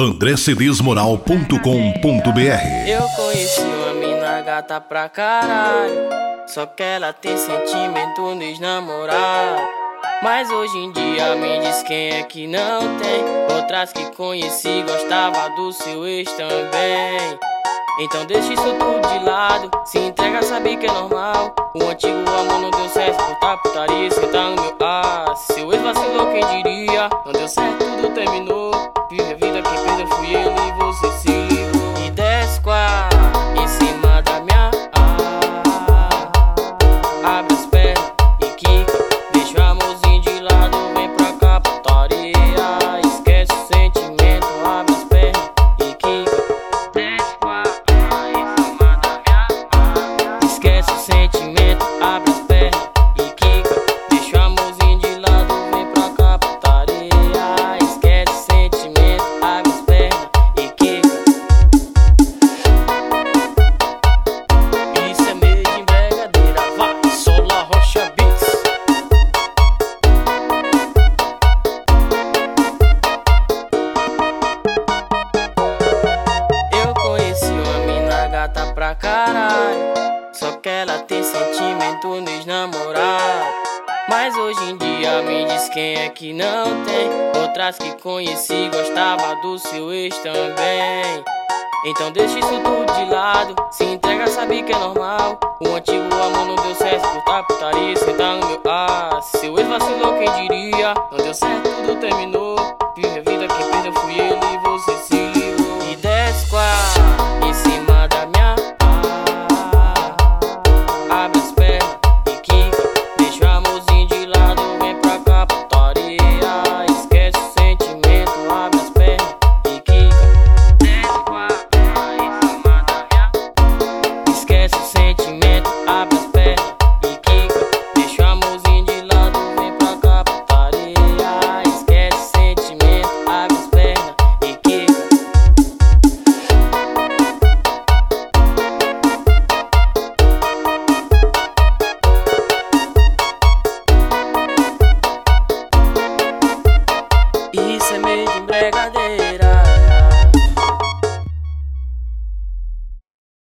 andrecedesmoral.com.br Eu conheci uma mina gata pra caralho. Só que ela tem sentimento nos namorados. Mas hoje em dia me diz quem é que não tem. Outras que conheci gostava do seu ex também. Então deixa isso tudo de lado. Se entrega, sabe que é normal. O antigo amor não deu certo, puta putaria, sentar no meu ar. Seu ex vacilou, quem diria? Pra caralho. Só que ela tem sentimento nos namorados. Mas hoje em dia me diz quem é que não tem. Outras que conheci gostava do seu ex também. Então deixa isso tudo de lado. Se entrega, sabe que é normal. O antigo amor não deu certo, puta putaria, sentar no meu ar. Seu ex vacilou, quem diria? Não deu certo, tudo terminou. se me.